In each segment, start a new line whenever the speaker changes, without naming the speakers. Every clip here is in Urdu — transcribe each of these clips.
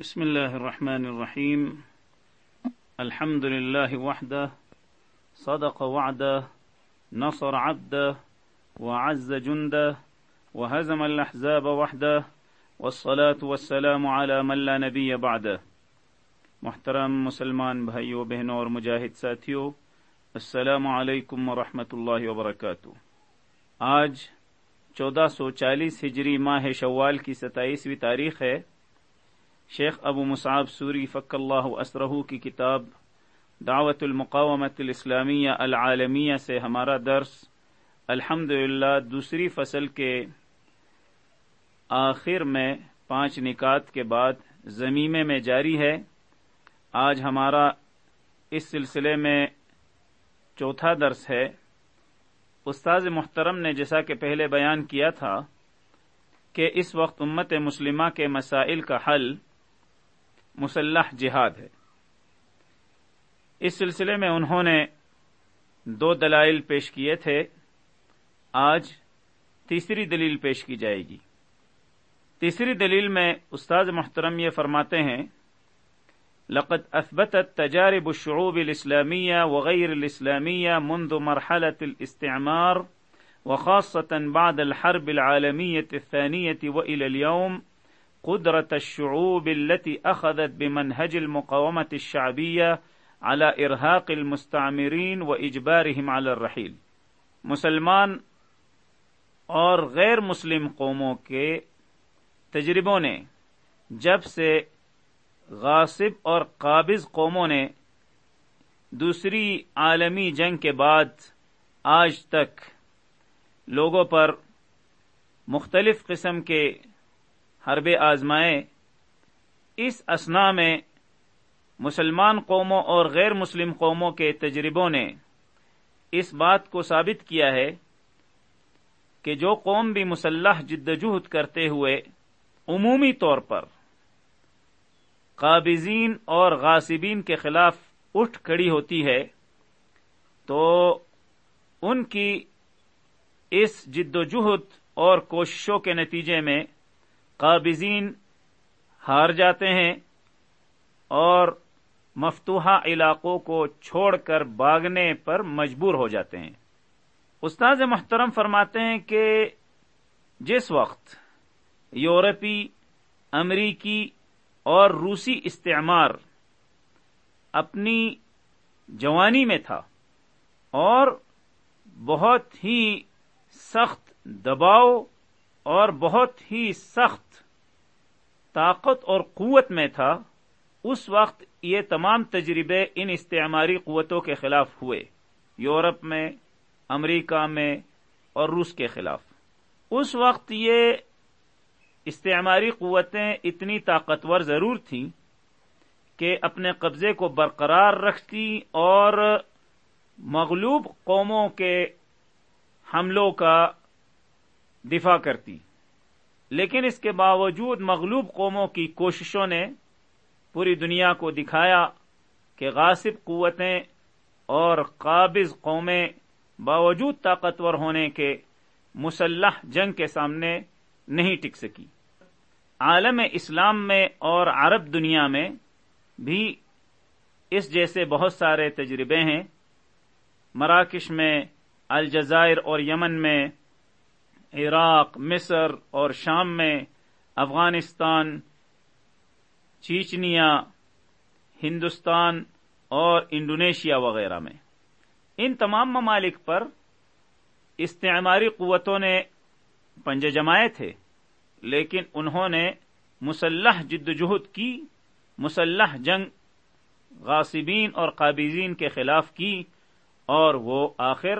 بسم الله الرحمن الرحيم الحمد لله وحده صدق وعده نصر عبده وعز جنده وهزم الأحزاب وحده والصلاة والسلام على من لا نبي بعده محترم مسلمان بھائیوں بہنوں اور مجاہد ساتھیوں السلام علیکم ورحمۃ اللہ وبرکاتہ. آج چودہ سو چالیس ہجری ماہ شوال کی ستائیسویں تاریخ ہے۔ شیخ ابو مصعب سوری فق اللہ اسرہ کی کتاب دعوت المقامت الاسلامیہ العالمیہ سے ہمارا درس الحمد دوسری فصل کے آخر میں پانچ نکات کے بعد زمیمے میں جاری ہے۔ آج ہمارا اس سلسلے میں چوتھا درس ہے۔ استاذ محترم نے جیسا کہ پہلے بیان کیا تھا کہ اس وقت امت مسلمہ کے مسائل کا حل مسلح جہاد ہے۔ اس سلسلے میں انہوں نے دو دلائل پیش کیے تھے۔ آج تیسری دلیل پیش کی جائے گی۔ تیسری دلیل میں استاد محترم یہ فرماتے ہیں، لقد اثبتت تجارب الشعوب الاسلامیہ وغیر الاسلامیہ منذ مرحلة الاستعمار، وخاصة بعد الحرب العالمية الثانية وإلى اليوم۔ قدرة الشعوب التي أخذت بمنهج المقاومة الشعبية على إرهاق المستعمرين وإجبارهم على الرحيل. مسلمان اور غیر مسلم قوموں کے تجربوں نے، جب سے غاصب اور قابض قوموں نے دوسری عالمی جنگ کے بعد آج تک لوگوں پر مختلف قسم کے حرب آزمائے۔ اس اسنا میں مسلمان قوموں اور غیر مسلم قوموں کے تجربوں نے اس بات کو ثابت کیا ہے کہ جو قوم بھی مسلح جدوجہد کرتے ہوئے عمومی طور پر قابضین اور غاصبین کے خلاف اٹھ کھڑی ہوتی ہے، تو ان کی اس جد و جہد اور کوششوں کے نتیجے میں قابضین ہار جاتے ہیں اور مفتوحہ علاقوں کو چھوڑ کر باغنے پر مجبور ہو جاتے ہیں۔ استاذ محترم فرماتے ہیں کہ جس وقت یورپی، امریکی اور روسی استعمار اپنی جوانی میں تھا اور بہت ہی سخت دباؤ اور بہت ہی سخت طاقت اور قوت میں تھا، اس وقت یہ تمام تجربے ان استعماری قوتوں کے خلاف ہوئے، یورپ میں، امریکہ میں اور روس کے خلاف۔ اس وقت یہ استعماری قوتیں اتنی طاقتور ضرور تھیں کہ اپنے قبضے کو برقرار رکھتی اور مغلوب قوموں کے حملوں کا دفاع کرتی۔ لیکن اس کے باوجود مغلوب قوموں کی کوششوں نے پوری دنیا کو دکھایا کہ غاصب قوتیں اور قابض قومیں باوجود طاقتور ہونے کے مسلح جنگ کے سامنے نہیں ٹک سکی۔ عالم اسلام میں اور عرب دنیا میں بھی اس جیسے بہت سارے تجربے ہیں۔ مراکش میں، الجزائر اور یمن میں عراق، مصر اور شام میں افغانستان، چیچنیا، ہندوستان اور انڈونیشیا وغیرہ میں۔ ان تمام ممالک پر استعماری قوتوں نے پنج جمائے تھے، لیکن انہوں نے مسلح جدوجہد کی، مسلح جنگ غاصبین اور قابضین کے خلاف کی اور وہ آخر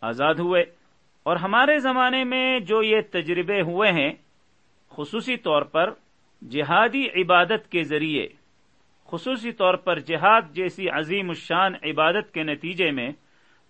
آزاد ہوئے۔ اور ہمارے زمانے میں جو یہ تجربے ہوئے ہیں، خصوصی طور پر جہادی عبادت کے ذریعے، خصوصی طور پر جہاد جیسی عظیم الشان عبادت کے نتیجے میں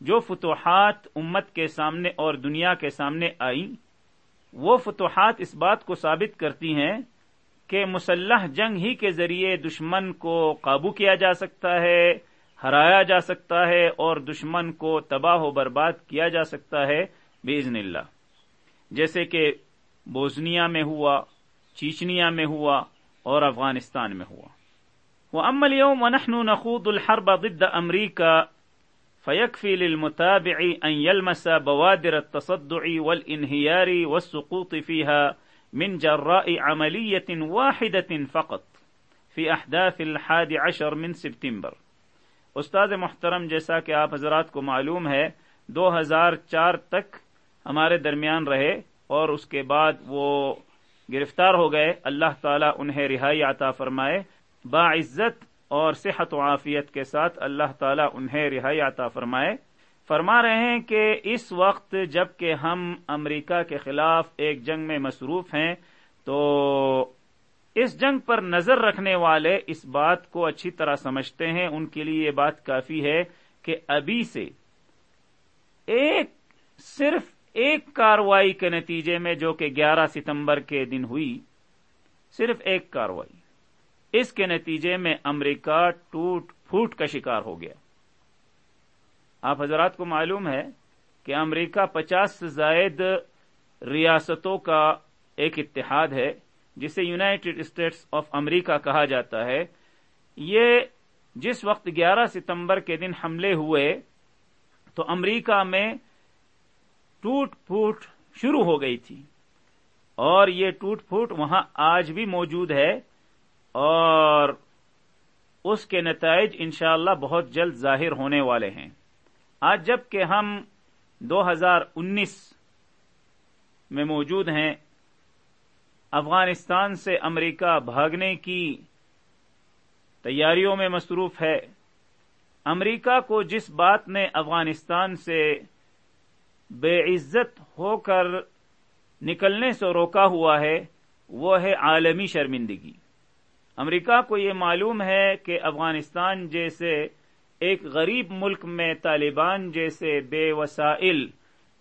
جو فتوحات امت کے سامنے اور دنیا کے سامنے آئیں، وہ فتوحات اس بات کو ثابت کرتی ہیں کہ مسلح جنگ ہی کے ذریعے دشمن کو قابو کیا جا سکتا ہے، ہرایا جا سکتا ہے اور دشمن کو تباہ و برباد کیا جا سکتا ہے۔ بزن اللہ۔ جیسے کہ بوزنیا میں ہوا، چیچنیا میں ہوا اور افغانستان میں ہوا۔ وہ امل یوم ونحن نخوض الحرب ضد امریکہ فيكفي للمتابع أن يلمس بوادر التصدع والانهيار والسقوط فيها من جراء عملية واحدة فقط في أحداث الحادي عشر من سپتمبر استاد محترم، جیسا کہ آپ حضرات کو معلوم ہے، دو ہزار چار تک ہمارے درمیان رہے اور اس کے بعد وہ گرفتار ہو گئے، اللہ تعالیٰ انہیں رہائی عطا فرمائے۔ باعزت اور صحت و عافیت کے ساتھ اللہ تعالیٰ انہیں رہائی عطا فرمائے۔ فرما رہے ہیں کہ اس وقت جبکہ ہم امریکہ کے خلاف ایک جنگ میں مصروف ہیں، تو اس جنگ پر نظر رکھنے والے اس بات کو اچھی طرح سمجھتے ہیں۔ ان کے لیے یہ بات کافی ہے کہ ابھی سے ایک صرف ایک کاروائی کے نتیجے میں جو کہ گیارہ ستمبر کے دن ہوئی، صرف ایک کاروائی۔ اس کے نتیجے میں امریکہ ٹوٹ پھوٹ کا شکار ہو گیا۔ آپ حضرات کو معلوم ہے کہ امریکہ پچاس سے زائد ریاستوں کا ایک اتحاد ہے، جسے یونائٹڈ اسٹیٹس آف امریکہ کہا جاتا ہے۔ یہ جس وقت گیارہ ستمبر کے دن حملے ہوئے، تو امریکہ میں ٹوٹ پھوٹ شروع ہو گئی تھی۔ اور یہ ٹوٹ پھوٹ وہاں آج بھی موجود ہے۔ اور اس کے نتائج انشاءاللہ اللہ بہت جلد ظاہر ہونے والے ہیں۔ آج جبکہ ہم دو ہزار انیس میں موجود ہیں، افغانستان سے امریکہ بھاگنے کی تیاریوں میں مصروف ہے۔ امریکہ کو جس بات نے افغانستان سے بے عزت ہو کر نکلنے سے روکا ہوا ہے، وہ ہے عالمی شرمندگی۔ امریکہ کو یہ معلوم ہے کہ افغانستان جیسے ایک غریب ملک میں طالبان جیسے بے وسائل،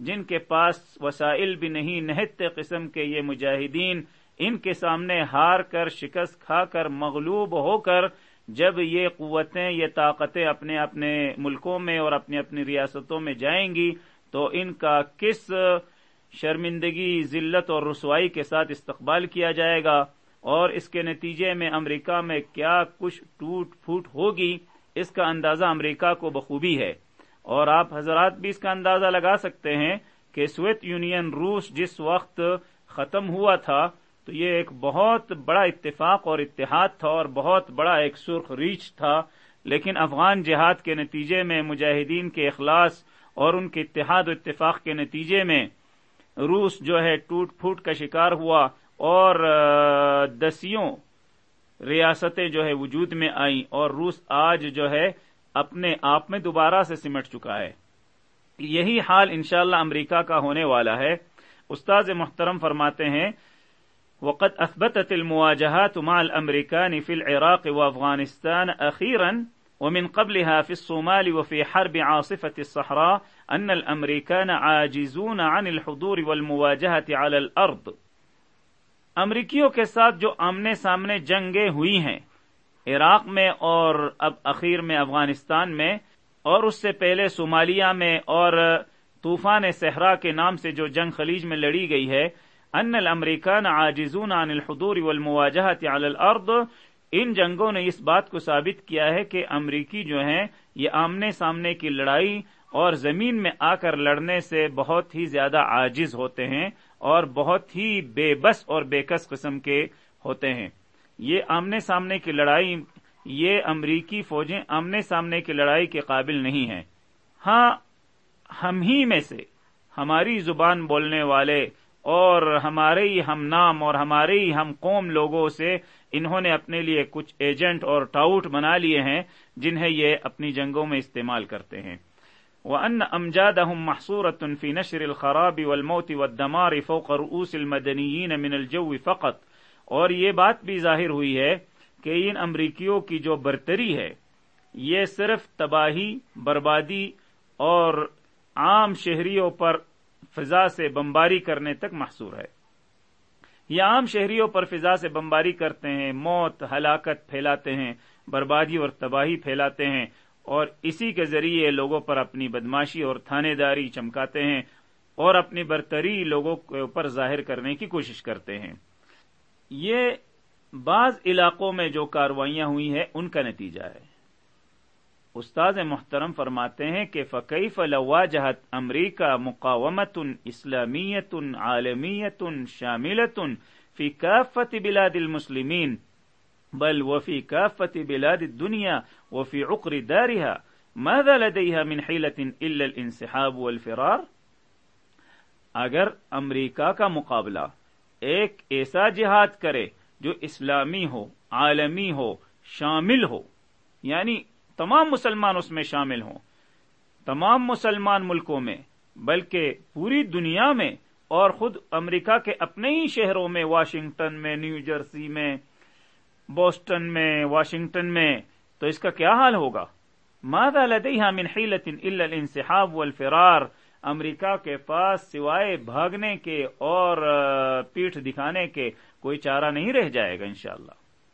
جن کے پاس وسائل بھی نہیں، نہت قسم کے یہ مجاہدین ان کے سامنے ہار کر، شکست کھا کر مغلوب ہو کر جب یہ قوتیں، یہ طاقتیں اپنے اپنے ملکوں میں اور اپنی اپنی ریاستوں میں جائیں گی تو ان کا کس شرمندگی، ذلت اور رسوائی کے ساتھ استقبال کیا جائے گا؟ اور اس کے نتیجے میں امریکہ میں کیا کچھ ٹوٹ پھوٹ ہوگی؟ اس کا اندازہ امریکہ کو بخوبی ہے۔ اور آپ حضرات بھی اس کا اندازہ لگا سکتے ہیں کہ سویت یونین روس جس وقت ختم ہوا تھا، تو یہ ایک بہت بڑا اتفاق اور اتحاد تھا اور بہت بڑا ایک سرخ ریچ تھا۔ لیکن افغان جہاد کے نتیجے میں مجاہدین کے اخلاص اور ان کے اتحاد و اتفاق کے نتیجے میں روس جو ہے ٹوٹ پھوٹ کا شکار ہوا اور دسیوں ریاستیں جو ہے وجود میں آئیں اور روس آج جو ہے اپنے آپ میں دوبارہ سے سمٹ چکا ہے۔ یہی حال انشاءاللہ امریکہ کا ہونے والا ہے۔ استاذ محترم فرماتے ہیں وقت اثبتت المواجهات مع الامريكان في العراق وافغانستان اخيرا ومن قبلها في الصومال وفي حرب عاصفة الصحراء ان الامريكان عاجزون عن الحضور والمواجهة على الارض امریکیوں کے ساتھ جو آمنے سامنے جنگیں ہوئی ہیں، عراق میں اور اب اخیر میں افغانستان میں، اور اس سے پہلے صومالیہ میں اور طوفان صحرا کے نام سے جو جنگ خلیج میں لڑی گئی ہے ان الامریکان عاجزون عن الحضور والمواجهة على الارض ان جنگوں نے اس بات کو ثابت کیا ہے کہ امریکی جو ہیں، یہ آمنے سامنے کی لڑائی اور زمین میں آ کر لڑنے سے بہت ہی زیادہ عاجز ہوتے ہیں اور بہت ہی بے بس اور بے کس قسم کے ہوتے ہیں۔ یہ آمنے سامنے کی لڑائی، یہ امریکی فوجیں آمنے سامنے کی لڑائی کے قابل نہیں ہیں۔ ہاں ہم ہی میں سے ہماری زبان بولنے والے اور ہمارے ہی ہم نام اور ہمارے ہی ہم قوم لوگوں سے انہوں نے اپنے لیے کچھ ایجنٹ اور ٹاؤٹ بنا لیے ہیں جنہیں یہ اپنی جنگوں میں استعمال کرتے ہیں۔ وأن أمجادهم محصورة في نشر الخراب والموت والدمار فوق رؤوس المدنيين من الجو فقط۔ اور یہ بات بھی ظاہر ہوئی ہے کہ ان امریکیوں کی جو برتری ہے، یہ صرف تباہی، بربادی اور عام شہریوں پر فضا سے بمباری کرنے تک محصور ہے۔ یہ عام شہریوں پر فضا سے بمباری کرتے ہیں، موت، ہلاکت پھیلاتے ہیں، بربادی اور تباہی پھیلاتے ہیں اور اسی کے ذریعے لوگوں پر اپنی بدماشی اور تھانے داری چمکاتے ہیں اور اپنی برتری لوگوں کے اوپر ظاہر کرنے کی کوشش کرتے ہیں۔ یہ بعض علاقوں میں جو کاروائیاں ہوئی ہیں، ان کا نتیجہ ہے۔ استاد محترم فرماتے ہیں کہ فقی فلوا جہت امریکہ مقامت اسلامیت عالمیت شاملت فی کافت بلاد المسلمین، بل وفی کافت بلاد دنیا وفی عقر دارها ماذا لديها من حیلت الا الانسحاب والفرار؟ اگر امریکہ کا مقابلہ ایک ایسا جہاد کرے جو اسلامی ہو، عالمی ہو، شامل ہو یعنی تمام مسلمان اس میں شامل ہوں۔ تمام مسلمان ملکوں میں، بلکہ پوری دنیا میں اور خود امریکہ کے اپنے ہی شہروں میں، واشنگٹن میں، نیو جرسی میں، بوسٹن میں، واشنگٹن میں، تو اس کا کیا حال ہوگا؟ ماذا لديها من حیلت الا الانسحاب والفرار؟ امریکہ کے پاس سوائے بھاگنے کے اور پیٹھ دکھانے کے کوئی چارہ نہیں رہ جائے گا انشاءاللہ۔